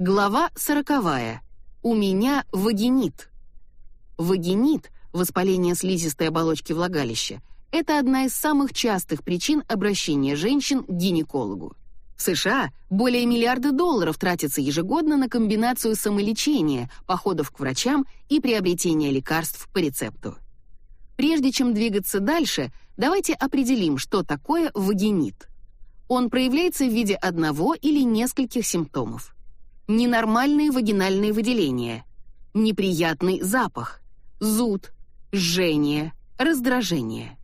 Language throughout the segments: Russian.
Глава сороковая. У меня вагинит. Вагинит, воспаление слизистой оболочки влагалища, это одна из самых частых причин обращения женщин к гинекологу. В США более миллиарда долларов тратится ежегодно на комбинацию самолечения, походов к врачам и приобретения лекарств по рецепту. Прежде чем двигаться дальше, давайте определим, что такое вагинит. Он проявляется в виде одного или нескольких симптомов. Ненормальные вагинальные выделения, неприятный запах, зуд, жжение, раздражение.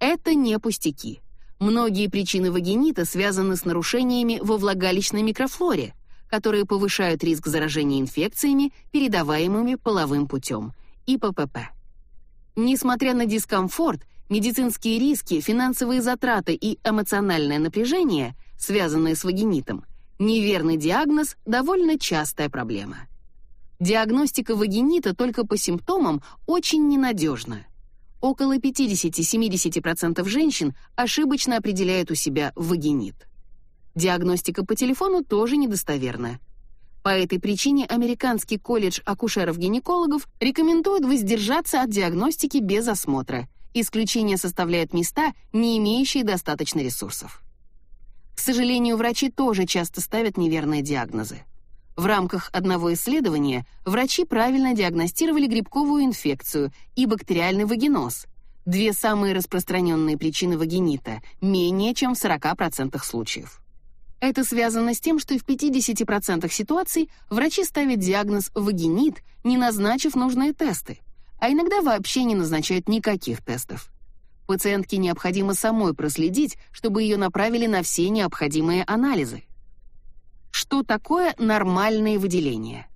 Это не пустяки. Многие причины вагинита связаны с нарушениями во влагалищной микрофлоре, которые повышают риск заражения инфекциями, передаваемыми половым путем, и ППП. Несмотря на дискомфорт, медицинские риски, финансовые затраты и эмоциональное напряжение, связанные с вагинитом, неверный диагноз довольно частая проблема. Диагностика вагинита только по симптомам очень ненадежна. Около 50-70% женщин ошибочно определяют у себя вагинит. Диагностика по телефону тоже недостоверна. По этой причине Американский колледж акушеров-гинекологов рекомендует воздержаться от диагностики без осмотра. Исключение составляют места, не имеющие достаточно ресурсов. К сожалению, врачи тоже часто ставят неверные диагнозы. В рамках одного исследования врачи правильно диагностировали грибковую инфекцию и бактериальный вагиноз, две самые распространенные причины вагинита, менее чем в 40% случаев. Это связано с тем, что в 50% ситуаций врачи ставят диагноз вагинит, не назначив нужные тесты, а иногда вообще не назначают никаких тестов. Пациентке необходимо самой проследить, чтобы ее направили на все необходимые анализы. Что такое нормальные выделения?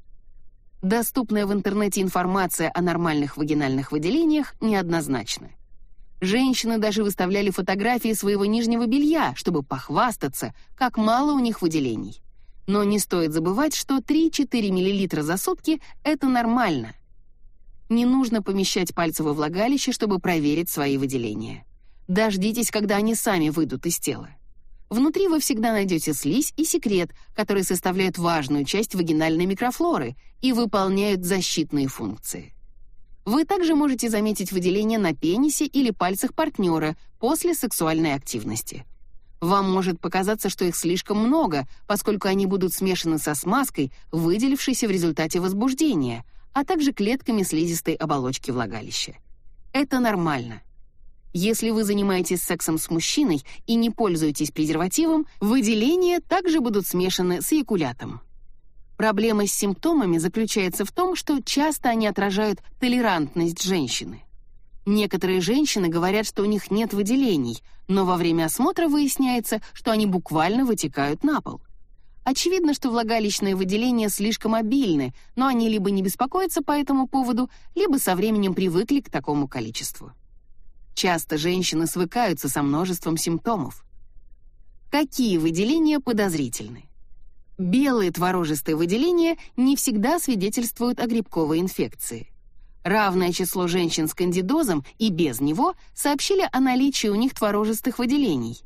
Доступная в интернете информация о нормальных вагинальных выделениях неоднозначна. Женщины даже выставляли фотографии своего нижнего белья, чтобы похвастаться, как мало у них выделений. Но не стоит забывать, что 3-4 мл за сутки это нормально. Не нужно помещать пальцы во влагалище, чтобы проверить свои выделения. Дождитесь, когда они сами выйдут из тела. Внутри вы всегда найдете слизь и секрет, которые составляют важную часть вагинальной микрофлоры и выполняют защитные функции. Вы также можете заметить выделения на пенисе или пальцах партнера после сексуальной активности. Вам может показаться, что их слишком много, поскольку они будут смешаны со смазкой, выделившейся в результате возбуждения, а также клетками слизистой оболочки влагалища. Это нормально. Если вы занимаетесь сексом с мужчиной и не пользуетесь презервативом, выделения также будут смешаны с эякулятом. Проблема с симптомами заключается в том, что часто они отражают толерантность женщины. Некоторые женщины говорят, что у них нет выделений, но во время осмотра выясняется, что они буквально вытекают на пол. Очевидно, что влагалищные выделения слишком обильны, но они либо не беспокоятся по этому поводу, либо со временем привыкли к такому количеству. Часто женщины свыкаются со множеством симптомов. Какие выделения подозрительны? Белые творожистые выделения не всегда свидетельствуют о грибковой инфекции. Равное число женщин с кандидозом и без него сообщили о наличии у них творожистых выделений.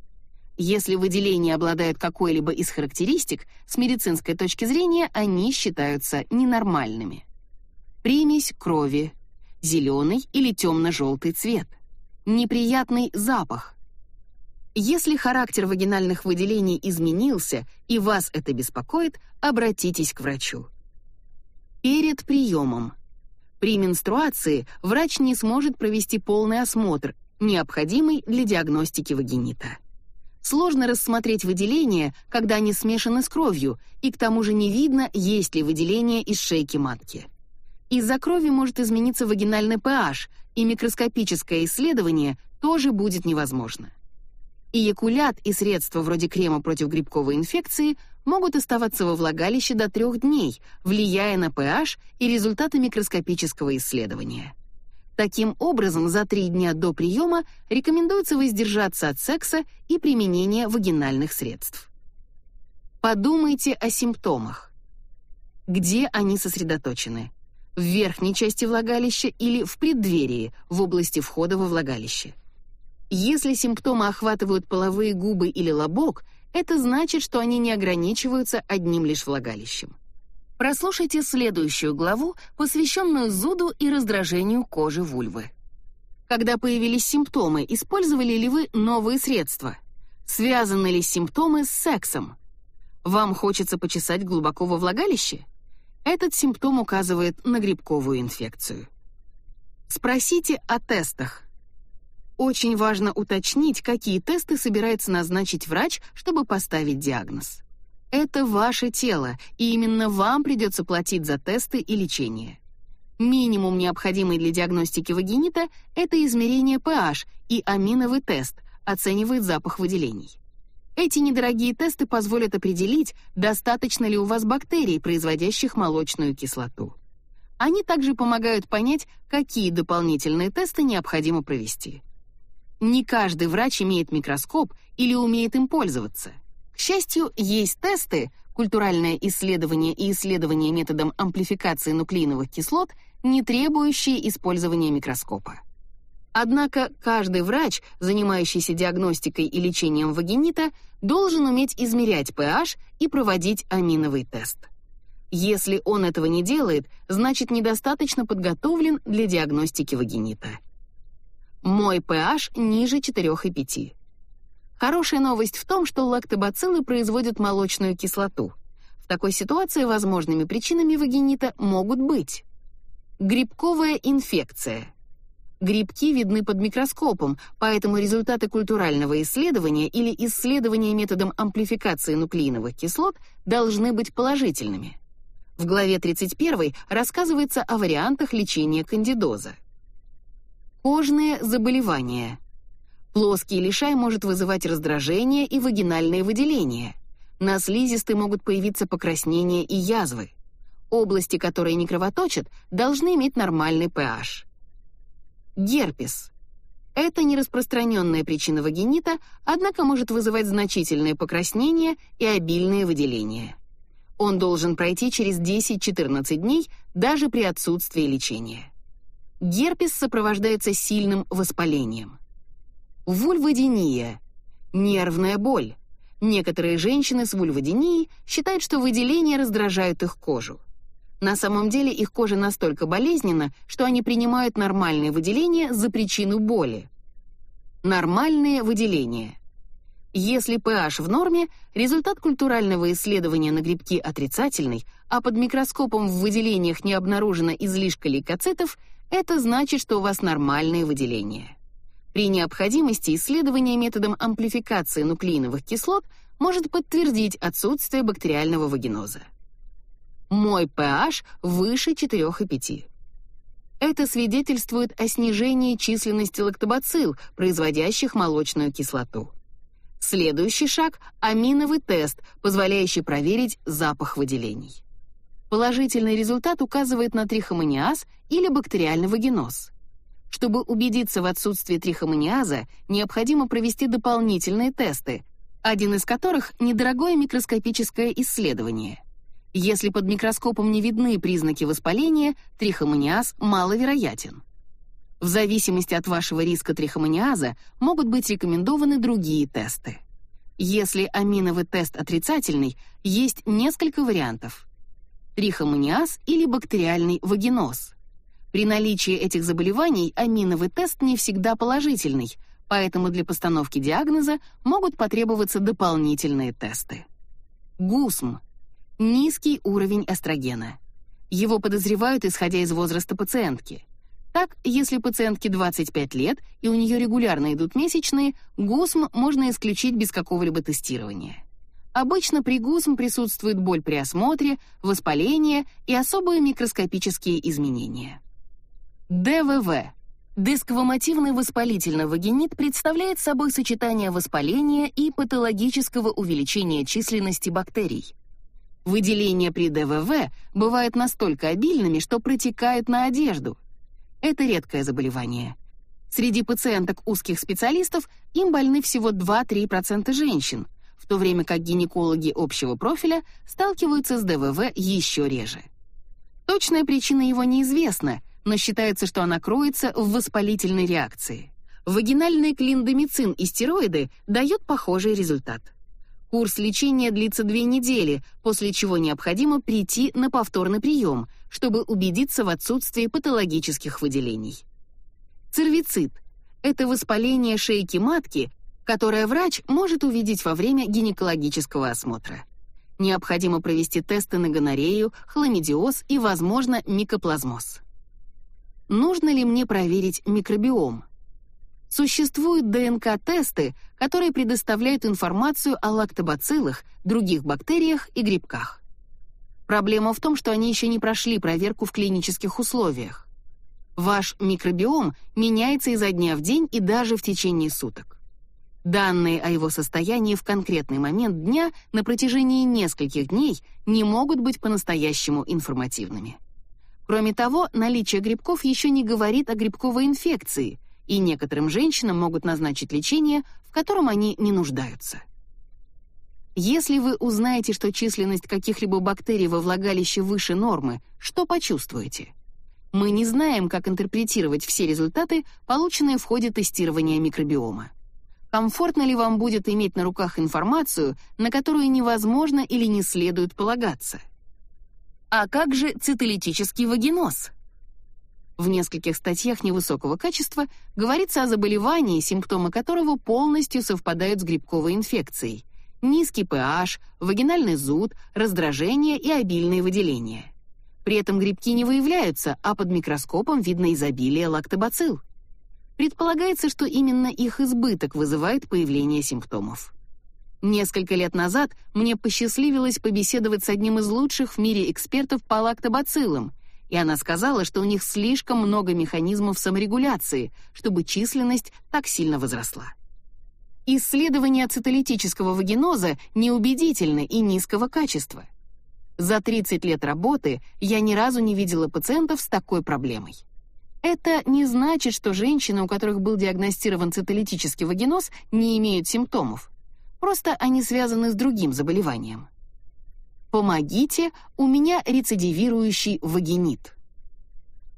Если выделения обладают какой-либо из характеристик, с медицинской точки зрения они считаются ненормальными. Примесь крови, зеленый или темно-желтый цвет, неприятный запах. Если характер вагинальных выделений изменился и вас это беспокоит, обратитесь к врачу. Перед приемом. При менструации врач не сможет провести полный осмотр, необходимый для диагностики вагинита. Сложно рассмотреть выделения, когда они смешаны с кровью, и к тому же не видно, есть ли выделения из шейки матки. Из-за крови может измениться вагинальный pH, и микроскопическое исследование тоже будет невозможно. Эякулят и средства вроде крема против грибковой инфекции могут оставаться во влагалище до трех дней, влияя на pH и результаты микроскопического исследования. Таким образом, за три дня до приема рекомендуется воздержаться от секса и применения вагинальных средств. Подумайте о симптомах. Где они сосредоточены? в верхней части влагалища или в преддверии, в области входа во влагалище. Если симптомы охватывают половые губы или лобок, это значит, что они не ограничиваются одним лишь влагалищем. Прослушайте следующую главу, посвященную зуду и раздражению кожи вульвы. Когда появились симптомы, использовали ли вы новые средства? Связаны ли симптомы с сексом? Вам хочется почесать глубоко во влагалище? Этот симптом указывает на грибковую инфекцию. Спросите о тестах. Очень важно уточнить, какие тесты собирается назначить врач, чтобы поставить диагноз. Это ваше тело, и именно вам придется платить за тесты и лечение. Минимум, необходимый для диагностики вагинита, это измерение pH и аминовый тест, оценивает запах выделений. Эти недорогие тесты позволят определить, достаточно ли у вас бактерий, производящих молочную кислоту. Они также помогают понять, какие дополнительные тесты необходимо провести. Не каждый врач имеет микроскоп или умеет им пользоваться. К счастью, есть тесты, культуральное исследование и исследование методом амплификации нуклеиновых кислот, не требующие использования микроскопа. Однако каждый врач, занимающийся диагностикой и лечением вагинита, должен уметь измерять pH и проводить аминовый тест. Если он этого не делает, значит недостаточно подготовлен для диагностики вагинита. Мой pH ниже 4,5. Хорошая новость в том, что лактобациллы производят молочную кислоту. В такой ситуации возможными причинами вагинита могут быть грибковая инфекция. Грибки видны под микроскопом, поэтому результаты культурального исследования или исследования методом амплификации нуклеиновых кислот должны быть положительными. В главе 31 рассказывается о вариантах лечения кандидоза. Кожные заболевания. Плоский лишай может вызывать раздражение и вагинальные выделения. На слизистой могут появиться покраснения и язвы. Области, которые не кровоточат, должны иметь нормальный pH. Герпес. Это нераспространенная причина вагинита, однако может вызывать значительные покраснения и обильные выделения. Он должен пройти через 10-14 дней даже при отсутствии лечения. Герпес сопровождается сильным воспалением. Вульводиния – нервная боль. Некоторые женщины с вульводинией считают, что выделения раздражают их кожу. На самом деле их кожа настолько болезненна, что они принимают нормальные выделения за причину боли. Нормальные выделения. Если pH в норме, результат культурального исследования на грибки отрицательный, а под микроскопом в выделениях не обнаружено излишка лейкоцитов – это значит, что у вас нормальные выделения. При необходимости исследование методом амплификации нуклеиновых кислот может подтвердить отсутствие бактериального вагиноза. Мой pH выше 4,5. Это свидетельствует о снижении численности лактобацилл, производящих молочную кислоту. Следующий шаг – аминовый тест, позволяющий проверить запах выделений. Положительный результат указывает на трихомониаз или бактериальный вагиноз. Чтобы убедиться в отсутствии трихомониаза, необходимо провести дополнительные тесты, один из которых недорогое микроскопическое исследование. Если под микроскопом не видны признаки воспаления, трихомониаз маловероятен. В зависимости от вашего риска трихомониаза могут быть рекомендованы другие тесты. Если аминовый тест отрицательный, есть несколько вариантов трихомониаз или бактериальный вагиноз. При наличии этих заболеваний аминовый тест не всегда положительный, поэтому для постановки диагноза могут потребоваться дополнительные тесты. ГУСМ – низкий уровень эстрогена. Его подозревают, исходя из возраста пациентки. Так, если пациентке 25 лет и у нее регулярно идут месячные, ГУСМ можно исключить без какого-либо тестирования. Обычно при ГУСМ присутствует боль при осмотре, воспаление и особые микроскопические изменения. ДВВ. Дисквамотивный воспалительный вагинит представляет собой сочетание воспаления и патологического увеличения численности бактерий. Выделения при ДВВ бывают настолько обильными, что протекают на одежду. Это редкое заболевание. Среди пациенток узких специалистов им больны всего 2-3% женщин – в то время как гинекологи общего профиля сталкиваются с ДВВ еще реже. Точная причина его неизвестна, но считается, что она кроется в воспалительной реакции. Вагинальный клиндомицин и стероиды дают похожий результат. Курс лечения длится две недели, после чего необходимо прийти на повторный прием, чтобы убедиться в отсутствии патологических выделений. Цервицит – это воспаление шейки матки, которое врач может увидеть во время гинекологического осмотра. Необходимо провести тесты на гонорею, хламидиоз и, возможно, микоплазмоз. Нужно ли мне проверить микробиом? Существуют ДНК-тесты, которые предоставляют информацию о лактобациллах, других бактериях и грибках. Проблема в том, что они еще не прошли проверку в клинических условиях. Ваш микробиом меняется изо дня в день и даже в течение суток. Данные о его состоянии в конкретный момент дня на протяжении нескольких дней не могут быть по-настоящему информативными. Кроме того, наличие грибков еще не говорит о грибковой инфекции, и некоторым женщинам могут назначить лечение, в котором они не нуждаются. Если вы узнаете, что численность каких-либо бактерий во влагалище выше нормы, что почувствуете? Мы не знаем, как интерпретировать все результаты, полученные в ходе тестирования микробиома. Комфортно ли вам будет иметь на руках информацию, на которую невозможно или не следует полагаться? А как же цитолитический вагиноз? В нескольких статьях невысокого качества говорится о заболевании, симптомы которого полностью совпадают с грибковой инфекцией. Низкий pH, вагинальный зуд, раздражение и обильные выделения. При этом грибки не выявляются, а под микроскопом видно изобилие лактобацилл. Предполагается, что именно их избыток вызывает появление симптомов. Несколько лет назад мне посчастливилось побеседовать с одним из лучших в мире экспертов по лактобациллам, и она сказала, что у них слишком много механизмов саморегуляции, чтобы численность так сильно возросла. Исследования цитолитического вагиноза неубедительны и низкого качества. За 30 лет работы я ни разу не видела пациентов с такой проблемой. Это не значит, что женщины, у которых был диагностирован цитолитический вагиноз, не имеют симптомов. Просто они связаны с другим заболеванием. Помогите, у меня рецидивирующий вагинит.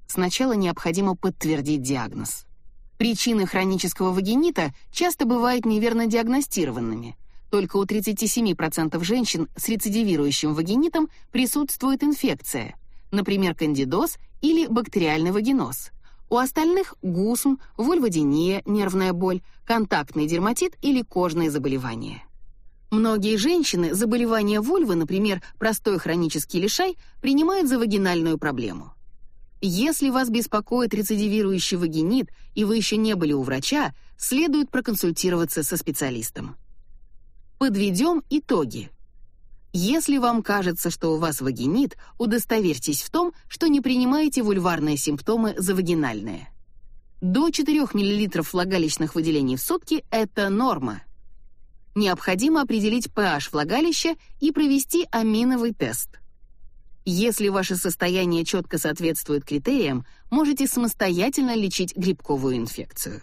Сначала необходимо подтвердить диагноз. Причины хронического вагинита часто бывают неверно диагностированными. Только у 37% женщин с рецидивирующим вагинитом присутствует инфекция, например, кандидоз или бактериальный вагиноз. У остальных гусм, вульводиния, нервная боль, контактный дерматит или кожные заболевания. Многие женщины заболевания вульвы, например, простой хронический лишай, принимают за вагинальную проблему. Если вас беспокоит рецидивирующий вагинит и вы еще не были у врача, следует проконсультироваться со специалистом. Подведем итоги. Если вам кажется, что у вас вагинит, удостоверьтесь в том, что не принимаете вульварные симптомы за вагинальные. До 4 мл влагалищных выделений в сутки это норма необходимо определить pH влагалища и провести аминовый тест. Если ваше состояние четко соответствует критериям, можете самостоятельно лечить грибковую инфекцию.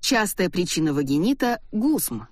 Частая причина вагинита – гусм.